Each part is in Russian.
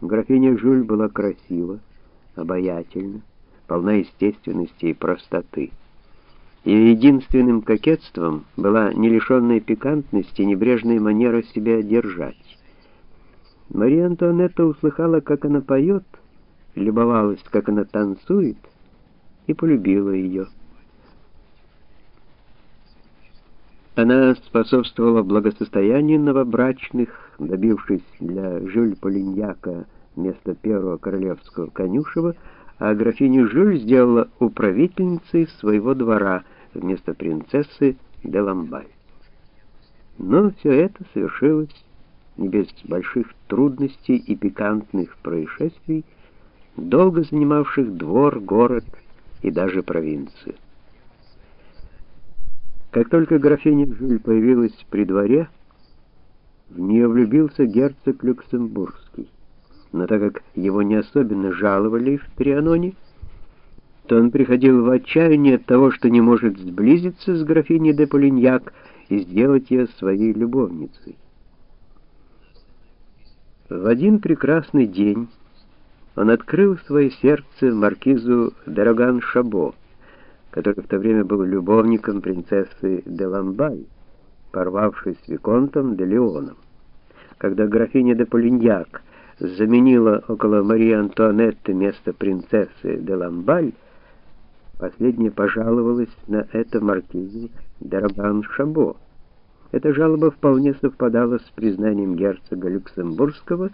Графиня Жюль была красива, обаятельна, полна естественности и простоты. Ее единственным кокетством была не лишенная пикантности небрежная манера себя держать. Мария Антуанетта услыхала, как она поет, любовалась, как она танцует, и полюбила ее. Она способствовала благосостоянию новобрачных, добившись для Жюль Полиньяка место первого королевского конюшева, а графиню Жюль сделала управительницей своего двора вместо принцессы де Ламбаль. Но все это совершилось не без больших трудностей и пикантных происшествий, долго занимавших двор, город и даже провинцию. Как только графиня Жюль появилась при дворе, влюбился герцог Люксембургский. Но так как его не особенно жаловали в Трианоне, то он приходил в отчаяние от того, что не может сблизиться с графиней де Полиньяк и сделать ее своей любовницей. В один прекрасный день он открыл свое сердце маркизу Дороган Шабо, который в то время был любовником принцессы де Ламбай, порвавшись с Виконтом де Леоном. Когда графиня де Полиньяк заменила около Марии Антуанетты место принцессы де Ламбаль, последняя пожаловалась на это маркизе де Роган Шабо. Эта жалоба вполне совпадала с признанием герцога Люксембургского,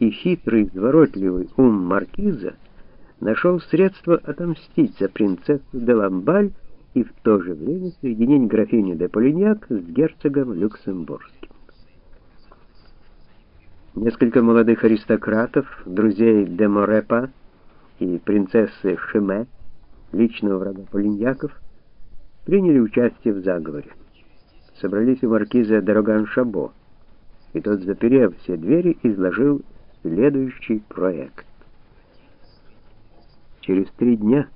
и хитрый, изворотливый ум маркиза нашел средство отомстить за принцессу де Ламбаль и в то же время соединить графиню де Полиньяк с герцогом Люксембургским. Несколько молодых аристократов, друзей де Морепа и принцессы Шиме, личного врага Полиньяков, приняли участие в заговоре. Собрались у маркиза Дороган-Шабо, и тот, заперев все двери, изложил следующий проект. Через три дня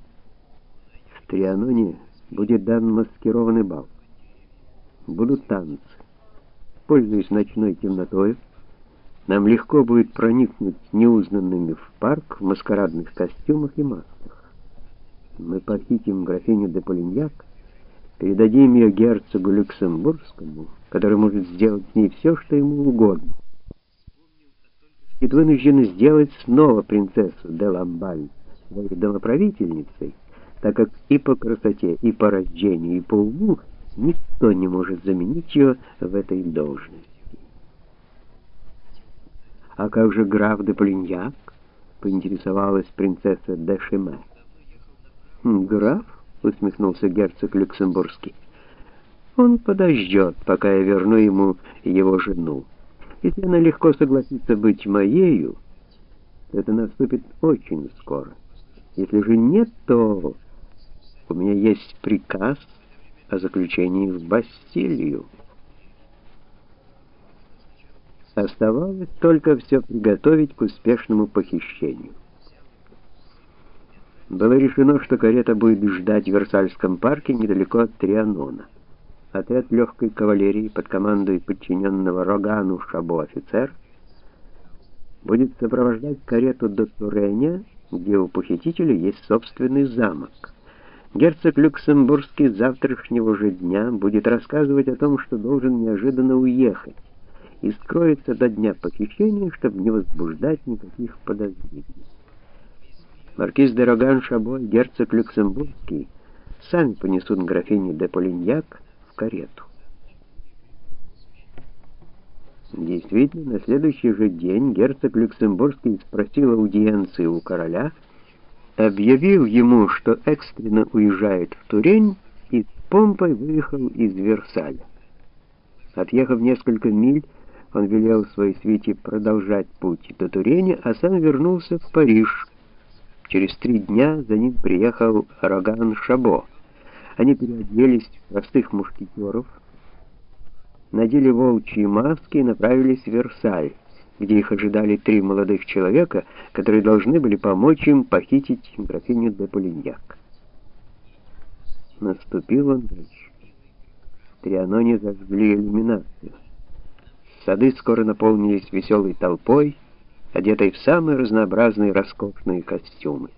в Трианоне будет дан маскированный бал. Будут танцы. Пользуясь ночной темнотой, нам легко будет проникнуть неузнанными в парк в маскарадных костюмах и масках. Мы похитим графиню де Полиньяк, передадим ее герцогу Люксембургскому, который может сделать с ней все, что ему угодно. И вынуждены сделать снова принцессу де Ламбаль своей домоправительницей, так как и по красоте, и по рождению, и по уму никто не может заменить ее в этой должности. «А как же граф де Полиньяк?» — поинтересовалась принцесса де Шеме. «Граф?» — усмехнулся герцог Люксембургский. «Он подождет, пока я верну ему его жену. Если она легко согласится быть моею, то это наступит очень скоро». Если же нет, то у меня есть приказ о заключении в Бастилию. Оставалось только все приготовить к успешному похищению. Было решено, что карета будет ждать в Версальском парке недалеко от Трианона. Отряд легкой кавалерии под командой подчиненного Рогану Шабо офицер будет сопровождать карету до Туреня где у похитителя есть собственный замок. Герцог Люксембургский завтрашнего же дня будет рассказывать о том, что должен неожиданно уехать, и скроется до дня похищения, чтобы не возбуждать никаких подозрений. Маркиз де Роган Шабо и герцог Люксембургский сами понесут графине де Полиньяк в карету. Действительно, на следующий же день герцог Люксембургский спросил аудиенции у короля, объявил ему, что экстренно уезжает в Турень и с помпой выехал из Версаля. Отъехав несколько миль, он велел своей свите продолжать путь до Туреня, а сам вернулся в Париж. Через три дня за ним приехал Роган Шабо. Они переоделись в простых мушкетеров, надели волчьи маски и направились в Версаль, где их ожидали три молодых человека, которые должны были помочь им похитить графиню де Полиньяк. Наступила ночь. Трианоне зажгли иллюминацию. Сады скоро наполнились веселой толпой, одетой в самые разнообразные роскошные костюмы.